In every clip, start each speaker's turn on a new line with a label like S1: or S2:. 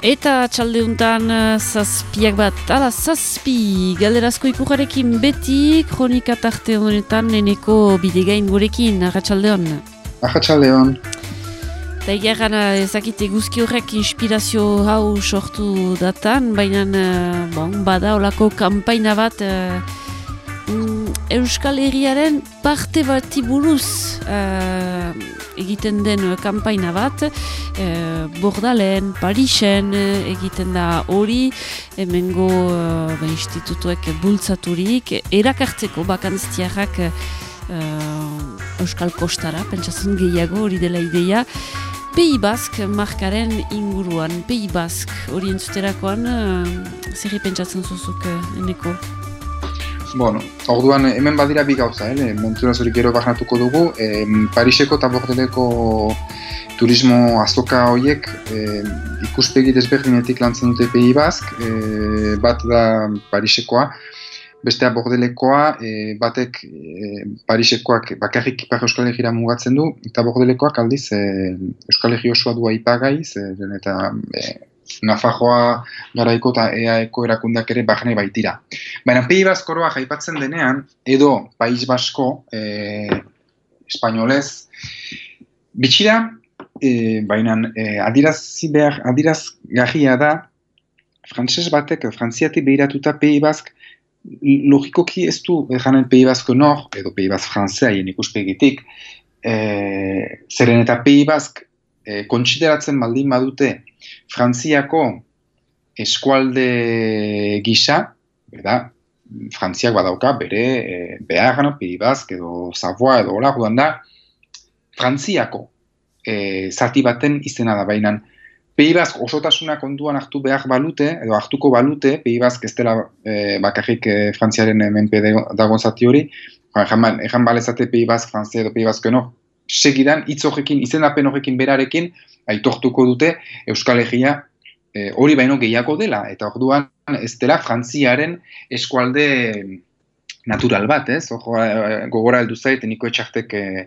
S1: Eta txaldeuntan zazpiak bat, ala zazpi, galderazko ikujarekin beti, kronika tarte honetan neneko bidegain gurekin, aha txaldeon.
S2: Aha txaldeon.
S1: Eta egeran ezakite guzki horrek inspirazio hau sortu datan, baina bon, bada olako kampaina bat mm, Euskal Herriaren parte bati buruz egiten den uh, kampaina bat, uh, Bordalen, Parisen uh, egiten da hori, hemengo uh, institutuek bultzaturik, erakartzeko bakantztiarrak uh, Euskal Kostara, pentsatzen gehiago hori dela ideia, Pei Bask markaren inguruan, Pei Bask hori entzuterakoan, uh, zerri pentsatzen zuzuk uh, eneko?
S2: Bueno, orduan hemen badira bi gauza, eh? mentzuna zuri gero bajanatuko dugu, eh, Pariseko eta Bordeleko turismo azoka horiek eh, ikuspegi desberdinetik lantzen dute pegi bazk, eh, bat da Parisekoa, bestea Bordelekoa, eh, batek eh, Parisekoak bakarrik Ipar Euskal Herriera mugatzen du, eta Bordelekoak aldiz eh, Euskal Herri osoa du aipagai, eta eh, Nafajoa garaiko eta EAeko erakundak ere bahne baitira. Baina Pei Baskoroa jaipatzen denean, edo Pais Basko, e, espainolez, bitxira, e, baina e, adirazi behar, adiraz gajia da, frantses batek, frantziati behiratuta Pei Bask, logikoki ez du janen Pei Basko nor, edo Pei Bask frantzea, jen ikuspegitik, e, zeren eta Pei Bask e, kontsideratzen baldin badute Frantziako eskualde gisa, beda, Frantziak badauka bere e, behar, no, edo Savoa edo hola, da, Frantziako e, zati baten izena da bainan. Peibazk osotasuna kontuan hartu behar balute, edo hartuko balute, Peibazk ez dela e, bakarrik e, Frantziaren menpe dagoen zati hori, Ejan balezate Peibazk, Frantzia edo Peibazk no, segidan, hitz horrekin, izenapen horrekin berarekin, aitortuko dute Euskal Herria eh, hori baino gehiago dela, eta orduan ez dela Frantziaren eskualde natural bat, ez? Ojo, eh, gogora heldu zait, niko etxartek eh,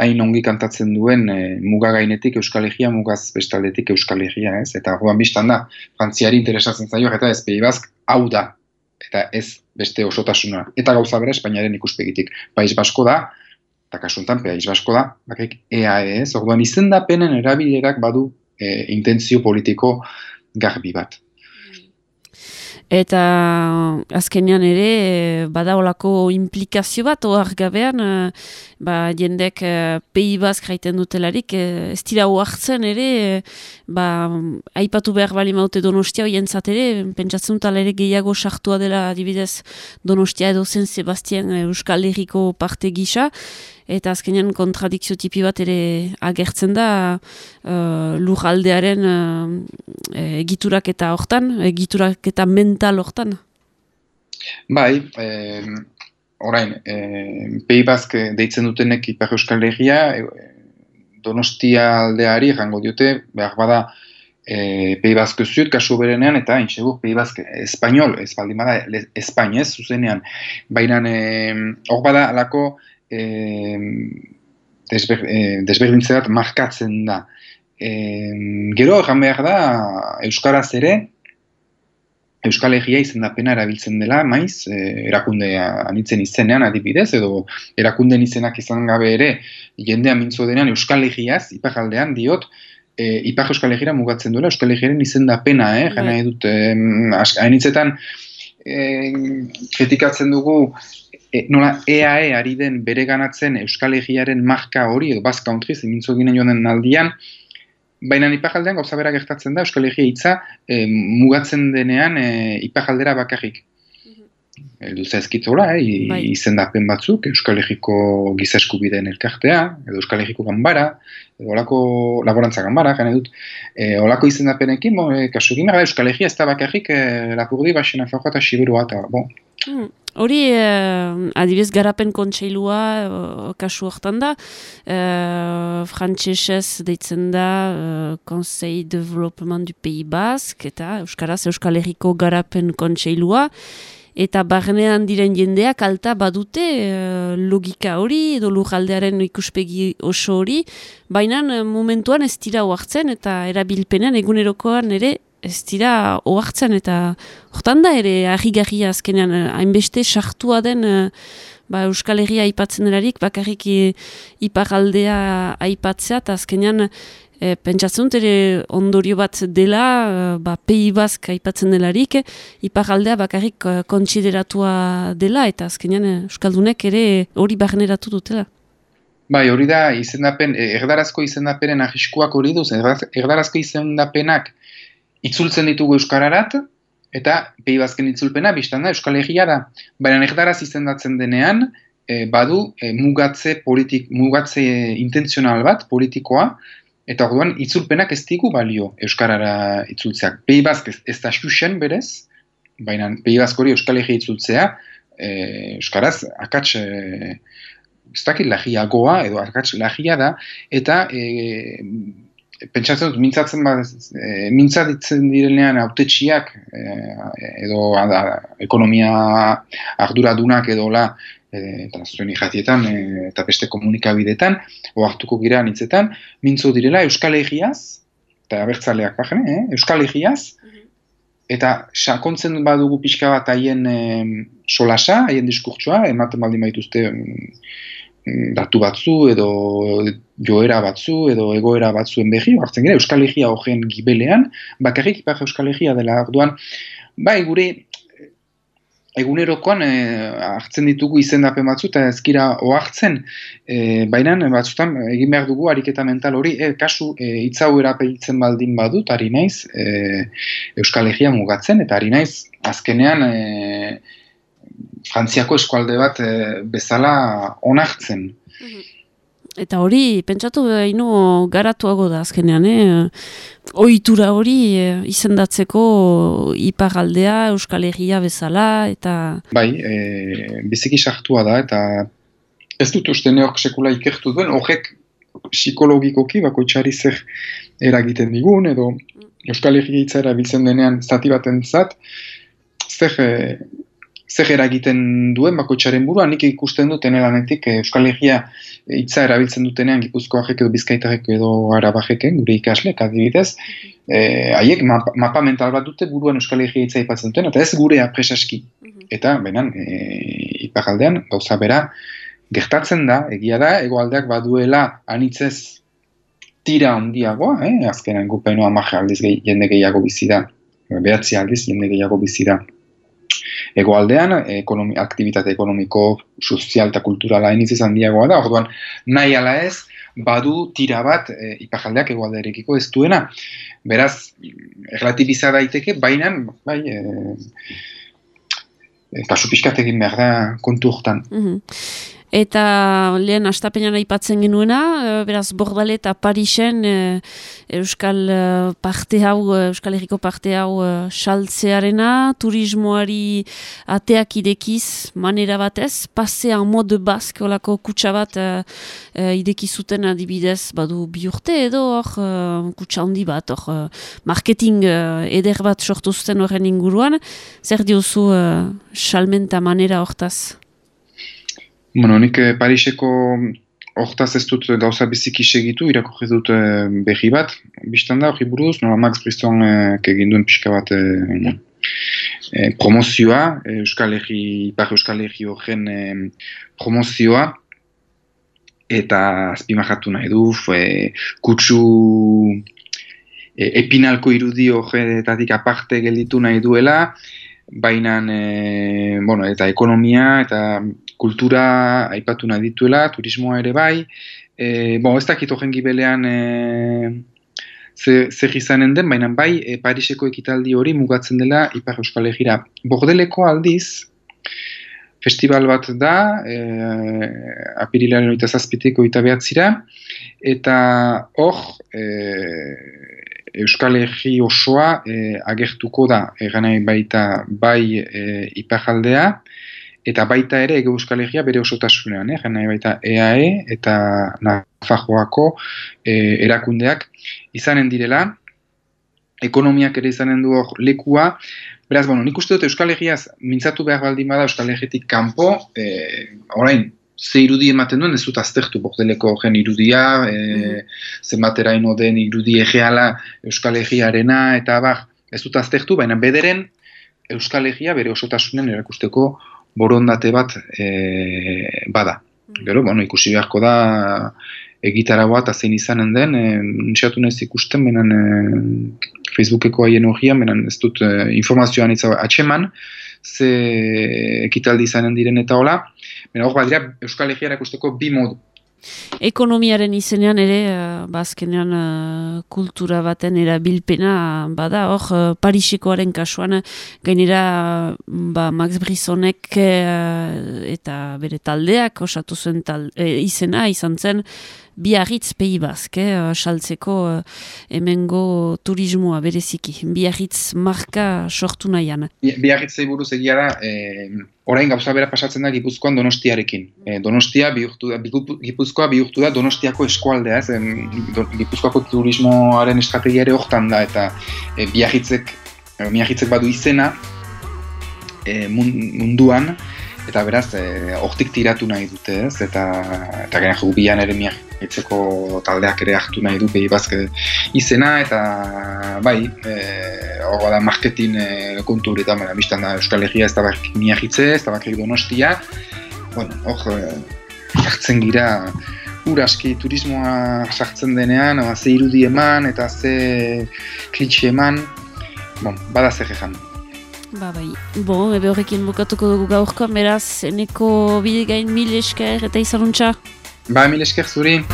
S2: hain ongi kantatzen duen eh, muga gainetik Euskal Herria, mugaz bestaldetik Euskal Herria, ez? Eta orduan biztan da, Frantziari interesatzen zaio, eta ez bazk, hau da, eta ez beste osotasuna. Eta gauza bera, Espainiaren ikuspegitik. Paiz Basko da, eta kasuntan Paiz Basko da, bakek EAE, ez? Orduan izendapenen erabilerak badu e, intentzio politiko garbi bat.
S1: Eta azkenean ere eh, badaolako implikazio bat ohar gabean eh, ba, jendek uh, pehi bazk raiten dutelarik ez dira oartzen ere ba, aipatu behar bali maute donostia hoien ere pentsatzen dut ere gehiago sartua dela adibidez donostia edo zen Sebastian Euskal Herriko parte gisa eta azkenean kontradikzio tipi bat ere agertzen da uh, lujaldearen uh, egiturak eta hortan, egiturak eta mental hortan.
S2: Bai, eh, orain, eh, peibazk deitzen dutenek Ipar Euskal Herria, eh, donostia aldeari jango diote, behar bada, e, peibazko zuet, kasu berenean, eta intxegur peibazk espainol, ez baldin bada, espainez, zuzenean. Baina, hor bada, alako, e, desber, e, bat markatzen da. E, gero, egan behar da, Euskaraz ere, Euskal Egia izendapena erabiltzen dela, maiz, e, erakunde anitzen izenean adibidez, edo erakunden izenak izan gabe ere, jendea mintzo denean Euskal Egiaz, ipajaldean diot, e, Ipar Euskal Egira mugatzen duela, Euskal Egiaren izendapena, eh? Gana bai. edut, hainitzetan, kritikatzen dugu e, nola EAE e ari den bere ganatzen Euskal Egiaren marka hori, edo Basque Country, zemintzu ginen joan den aldian, baina ipajaldean gauza bera gertatzen da, Euskal Egia hitza e, mugatzen denean e, ipajaldera bakarrik. Edu zaizkitzola, eh, bai. izendapen batzuk, Euskal Herriko giza eskubideen elkartea, edo Euskal Herriko gambara, edo olako laborantza gambara, gane dut, e, olako izendapenekin, bo, e, kasu egin, Euskal Herria ez da bakarrik e, lapurdi, baxena fagoa eta siberua, eta, bon,
S1: Hmm. Hori, eh, adibidez, garapen kontseilua eh, kasu hortan da, eh, frantzesez deitzen da eh, Conseil Development du Pays Basque, eta Euskaraz, Euskal Herriko garapen kontseilua, eta barnean diren jendeak alta badute eh, logika hori, edo lujaldearen ikuspegi oso hori, baina eh, momentuan ez dira hoartzen, eta erabilpenean egunerokoan ere ez dira ohartzen. Eta hortan da ere ahigarria azkenean hainbeste sartua den ba, Euskal Herria aipatzen delarik, bakarrik iparaldea aipatzea, eta azkenean e, pentsatzen ere ondorio bat dela, e, ba, pei bazk aipatzen delarik, iparaldea bakarrik e, kontsideratua dela, eta azkenean e, Euskaldunek ere hori barneratu dutela.
S2: Bai, hori da izendapen, erdarazko izendapenen ahiskuak hori duz, erdarazko izendapenak itzultzen ditugu Euskararat, eta behi bazken itzulpena, biztan da, Euskal Herria da. Baina nektaraz izendatzen denean, e, badu e, mugatze, politik, mugatze intentzional bat, politikoa, eta orduan itzulpenak ez digu balio Euskarara itzultzeak. Behi bazk ez, ez da xuxen berez, baina behi bazk hori Euskal Herria itzultzea, e, Euskaraz akats... E, ez dakit lagiagoa, edo akats lagia da, eta e, pentsatzen dut, mintzatzen bat, e, mintzatzen direnean autetxiak, e, edo ekonomia arduradunak edo la, e, eta zuen jatietan, e, eta beste komunikabidetan, oartuko gira nitzetan, mintzo direla Euskal Egiaz, eta abertzaleak bajen, eh? Euskal Egiaz, mhm. eta sakontzen badugu pixka bat haien e, solasa, haien diskurtsoa, ematen baldin baituzte Mm, datu batzu edo joera batzu edo egoera batzuen behi, hartzen gira Euskal Herria horren gibelean, bakarrik ipar Euskal Herria dela orduan, bai gure egunerokoan e, hartzen ditugu izendapen batzu eta ezkira ohartzen, e, baina batzutan egin behar dugu ariketa mental hori, e, kasu e, itzau erapeiltzen baldin badut, ari naiz e, Euskal Herria mugatzen, eta ari naiz azkenean e, frantziako eskualde bat e, bezala onartzen. Mhm.
S1: Eta hori, pentsatu behaino garatuago da azkenean, eh? oitura hori eh, izendatzeko iparaldea, Euskal Herria bezala, eta...
S2: Bai, e, biziki sartua da, eta ez dut uste neok sekula ikertu duen, horrek psikologikoki bako txari zer eragiten digun, edo Euskal Herria itzara biltzen denean zati bat entzat, zer zer eragiten duen bakoitzaren burua, nik ikusten duten elanetik eh, Euskal Herria hitza erabiltzen dutenean Gipuzkoak edo Bizkaitarek edo Arabajek gure ikaslek adibidez, eh, haiek mapa, mental bat dute buruan Euskal Herria hitza ipatzen duten, eta ez gure apresaski. Mhm. Eta, benan, e, ipagaldean, gauza bera, gertatzen da, egia da, egoaldeak baduela anitzez tira handiagoa, eh? azkenan gupaino amaje aldiz jende gehiago bizi da, behatzi aldiz jende gehiago bizi da egoaldean, ekonomi, aktivitate ekonomiko, sozial eta kulturala iniz izan diagoa da, orduan nahi ala ez, badu tira bat e, ipajaldeak egoaldearekiko ez duena. Beraz, relatibiza daiteke, baina, bai, e, e, kasu pixkatekin behar da kontu hortan.
S1: Mm Eta lehen astapenean aipatzen genuena, eh, beraz Bordale eta Parisen e, Euskal eh, parte hau, Euskal Herriko parte hau saltzearena, turismoari ateak idekiz manera batez, pasea mod bask olako kutsa bat e, idekizuten adibidez badu bi urte edo hor kutsa handi bat, hor marketing eder bat sortu zuten horren inguruan, zer diozu salmenta manera hortaz?
S2: Bueno, nik eh, Pariseko hortaz ez dut gauza biziki segitu, irakurri dut eh, behi bat, biztan da hori buruz, nola Max Briston eh, egin duen pixka bat eh, eh, promozioa, eh, Euskal Herri, Ipar Euskal Herri horren eh, promozioa, eta azpimahatu nahi du, eh, kutsu eh, epinalko irudi horretatik aparte gelditu nahi duela, baina e, bueno, eta ekonomia eta kultura aipatu nahi dituela, turismoa ere bai, e, bon, ez dakit horren gibelean e, zer izanen den, baina bai e, Pariseko ekitaldi hori mugatzen dela Ipar Euskal Egira. Bordeleko aldiz, festival bat da, e, apirilaren oita zazpiteko oita behatzira, eta hor, e, Euskal Herri osoa e, agertuko da, eganai baita bai e, ipajaldea, eta baita ere ege Euskal Herria bere osotasunean, eganai baita EAE e eta Nafajoako e, erakundeak izanen direla, ekonomiak ere izanen du lekua, beraz, bueno, nik uste dut Euskal Herriaz mintzatu behar baldin bada Euskal Herritik kanpo, e, ze irudi ematen duen, ez dut aztertu bordeleko gen irudia, e, mm -hmm. zenbatera ino den irudi egeala Euskal Egearena, eta bar, ez dut aztertu, baina bederen Euskal Herria bere osotasunen erakusteko borondate bat e, bada. Mm. Gero, bueno, ikusi beharko da egitara bat azein izanen den, e, nxeatu nahiz ikusten, benen e, Facebookeko haien horrian, benen ez dut e, informazioan itza atxeman, ze ekitaldi izanen diren eta hola, bena hor badira Euskal Herria erakusteko bi modu.
S1: Ekonomiaren izenean ere, uh, bazkenean uh, kultura baten erabilpena bada, hor, uh, Parisekoaren kasuan, gainera ba, Max Brisonek eta bere taldeak osatu zuen tal, izena izan zen, biarritz pehi bazke, uh, saltzeko uh, emengo turismoa bereziki, biarritz marka sortu nahian.
S2: Biarritz buruz egia da, orain gauza bera pasatzen da Gipuzkoan Donostiarekin. E, Donostia bihurtu da, Gipuzkoa bihurtu da Donostiako eskualdea, ez? Gipuzkoako turismoaren estrategia ere hortan da, eta e, biarritzek, biarritzek badu izena e, munduan, eta beraz, e, hortik tiratu nahi dute, ez? Eta, eta gena jubian ere miak etzeko taldeak ere hartu nahi du behi bazke izena eta bai e, hor da marketing e, kontu eta mera biztan da Euskal Herria ez da bak miagitze, ez da bak donostia bueno, hor e, jartzen gira uraski turismoa sartzen denean ze irudi eman eta ze klitxe eman bon, bada zer egan
S1: Ba, bai. Bo, ebe horrekin bukatuko dugu gaurko, beraz, eneko bide gain mil esker eta izanuntza.
S2: Ba, mil esker zuri.